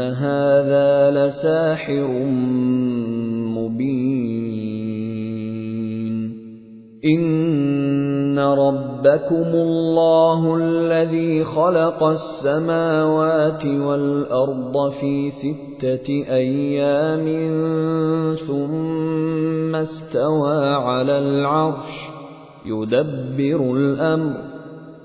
هَٰذَا لَسَاحِرٌ مُّبِينٌ إِنَّ رَبَّكُمُ اللَّهُ الَّذِي خَلَقَ السَّمَاوَاتِ وَالْأَرْضَ فِي سِتَّةِ أَيَّامٍ ثُمَّ اسْتَوَىٰ عَلَى الْعَرْشِ يُدَبِّرُ الْأَمْرَ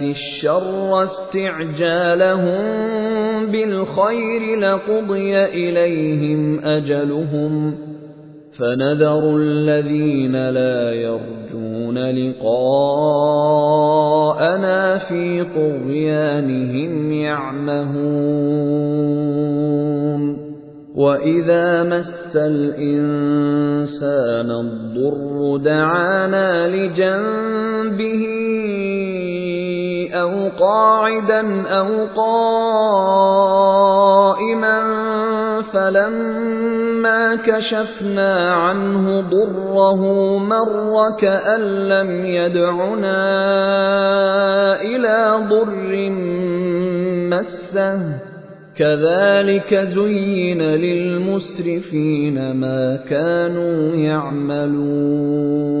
الشَّرَّ اسْتِعْجَالَهُم بِالْخَيْرِ لَقُضِيَ إِلَيْهِمْ أَجَلُهُمْ ۖ فَنَذَرُ الَّذِينَ لَا يَرْجُونَ لِقَاءَنَا فِي طُغْيَانِهِمْ يَعْمَهُونَ وَإِذَا مَسَّ الْإِنسَانَ الضُّرُّ دَعَانَا لِجَنبِهِ أو قاعدا أو قائما فلما كشفنا عنه ضره مر كأن لم يدعنا إلى ضر مسه كذلك زين للمسرفين ما كانوا يعملون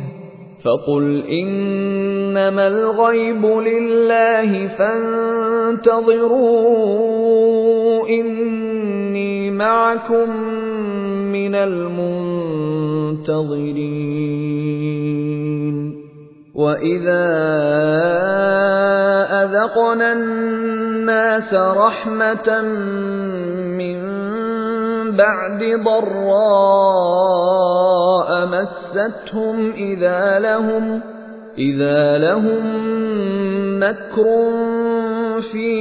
فقل انما الغيب لله فانتظروا اني معكم من المنتظرين واذا اذقنا الناس رحمه من بعد ضراء مستهم إذا لهم إذا لهم مكر في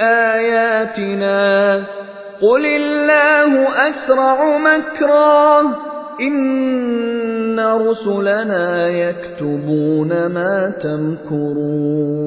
آياتنا. قل الله أسرع مكرا إن رسلنا يكتبون ما تمكرون.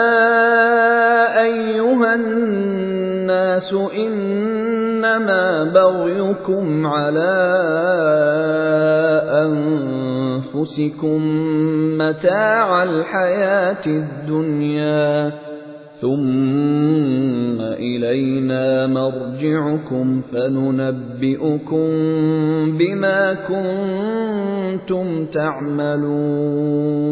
أيها الناس إنما بغيكم على أنفسكم متاع الحياة الدنيا ثم إلينا مرجعكم فننبئكم بما كنتم تعملون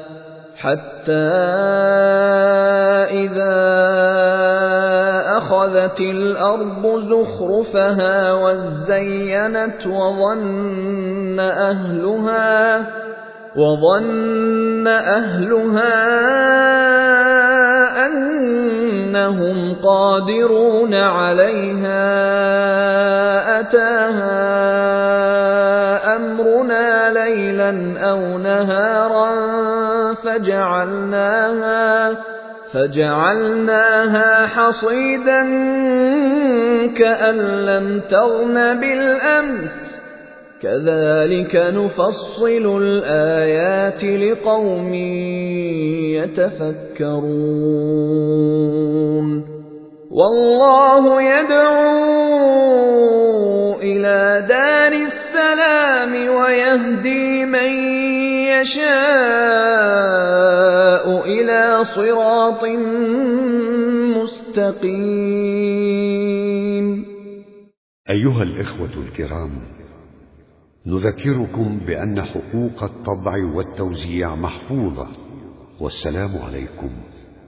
حتى إذا أخذت الأرض زخرفها وزينت وظن أهلها وظن أهلها أنهم قادرون عليها أتاها أمرنا ليلا أو نهارا فجعلناها فجعلناها حصيدا كأن لم تغن بالأمس. كذلك نفصل الآيات لقوم يتفكرون. والله يدعو إلى دار السلام ويهدي من يشاء إلى صراط مستقيم. أيها الإخوة الكرام نذكركم بأن حقوق الطبع والتوزيع محفوظة والسلام عليكم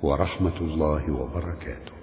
ورحمة الله وبركاته.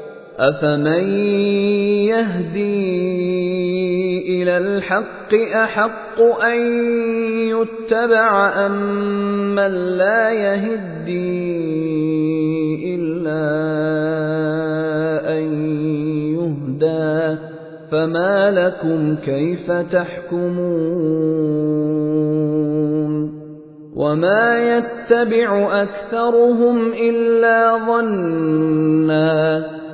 أَفَمَن يَهْدِي إِلَى الْحَقِّ أَحَقُّ أَن يُتَّبَعَ أَمَّن لَّا يَهِدِّي إِلَّا أَن يُهْدَىٰ ۖ فَمَا لَكُمْ كَيْفَ تَحْكُمُونَ وَمَا يَتَّبِعُ أَكْثَرُهُمْ إِلَّا ظَنًّا ۚ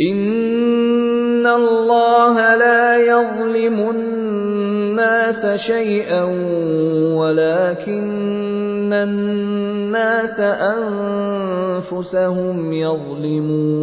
ان الله لا يظلم الناس شيئا ولكن الناس انفسهم يظلمون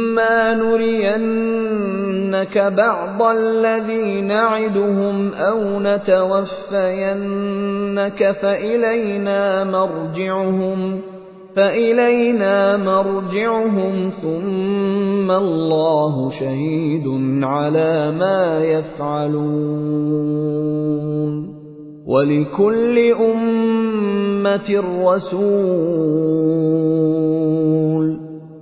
واما نرينك بعض الذي نعدهم أو نتوفينك فالينا مرجعهم فإلينا مرجعهم ثم الله شهيد على ما يفعلون ولكل أمة رسول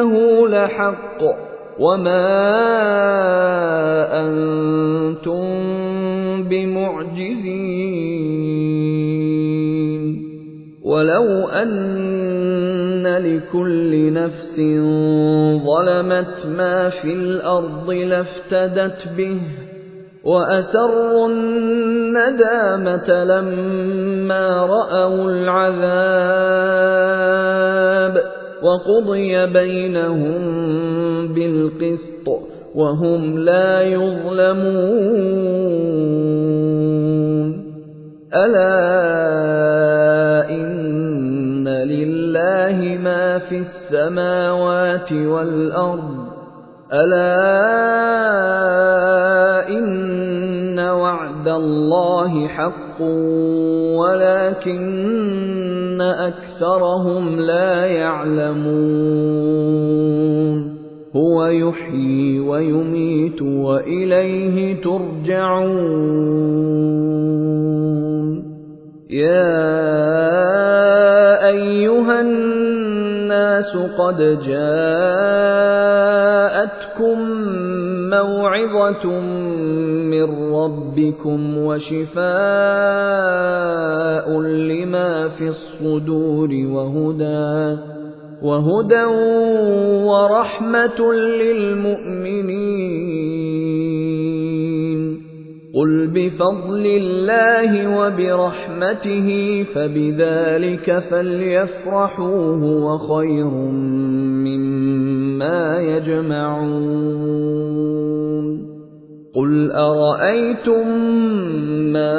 إنه لحق. وما أنتم بمعجزين. ولو أن لكل نفس ظلمت ما في الأرض لافتدت به. وأسروا الندامة لما رأوا العذاب. وقضي بينهم بالقسط وهم لا يظلمون. ألا إن لله ما في السماوات والأرض. ألا إن وعد الله حق ولكن أكثرهم لا يعلمون. هو يحيي ويميت وإليه ترجعون. يا أيها الناس قد جاءتكم موعظة من ربكم وشفاء لما في الصدور وهدى وهدى ورحمة للمؤمنين. قل بفضل الله وبرحمته فبذلك فليفرحوا هو خير مما يجمعون. قل أرأيتم ما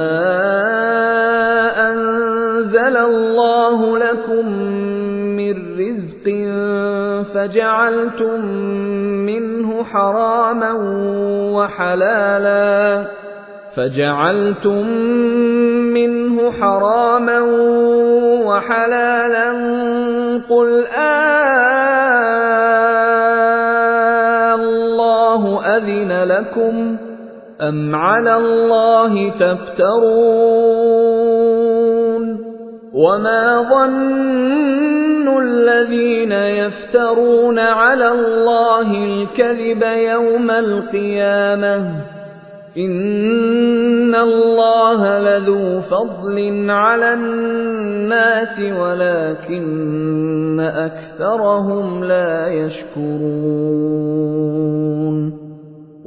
أنزل الله لكم من رزق فجعلتم منه حراما وحلالا فجعلتم منه حراما وحلالا قل آه الله أذن لكم أم على الله تفترون وما ظن الذين يفترون على الله الكذب يوم القيامة إن الله لذو فضل على الناس ولكن أكثرهم لا يشكرون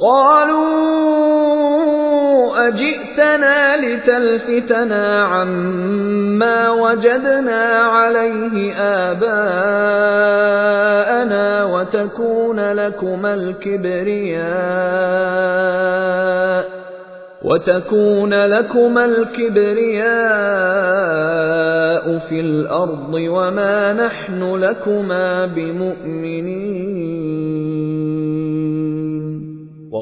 قالوا أجئتنا لتلفتنا عما وجدنا عليه آباءنا وتكون لكما الكبرياء وتكون لكما الكبرياء في الأرض وما نحن لكما بمؤمنين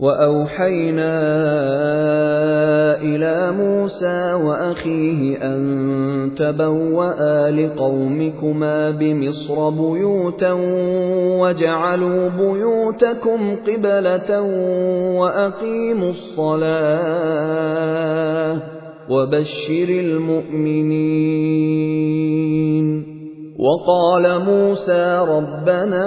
وأوحينا إلى موسى وأخيه أن تبوأ لقومكما بمصر بيوتا واجعلوا بيوتكم قبلة وأقيموا الصلاة وبشر المؤمنين. وقال موسى ربنا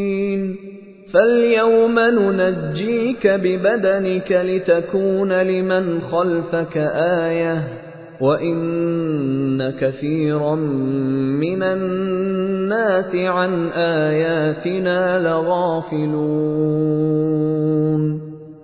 فاليوم ننجيك ببدنك لتكون لمن خلفك آية وإن كثيرا من الناس عن آياتنا لغافلون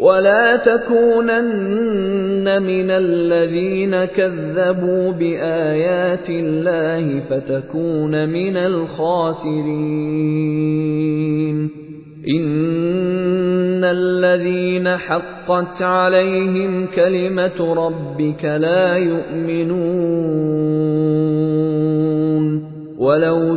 ولا تكونن من الذين كذبوا بايات الله فتكون من الخاسرين ان الذين حقت عليهم كلمه ربك لا يؤمنون ولو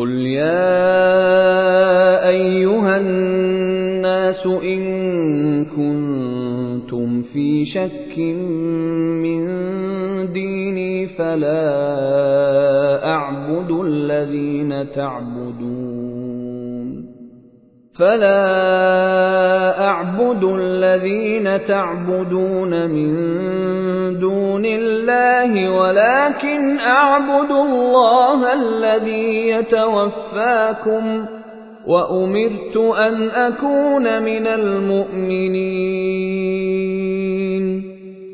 قل يا ايها الناس ان كنتم في شك من ديني فلا اعبد الذين تعبدون فلا اعبد الذين تعبدون من دون الله ولكن اعبد الله الذي يتوفاكم وامرت ان اكون من المؤمنين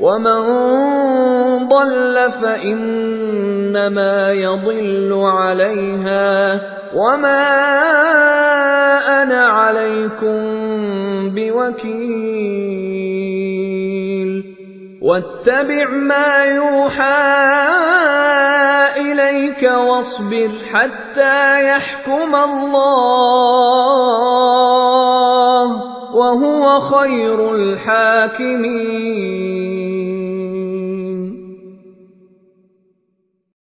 ومن ضل فإنما يضل عليها وما أنا عليكم بوكيل واتبع ما يوحى إليك واصبر حتى يحكم الله وهو خير الحاكمين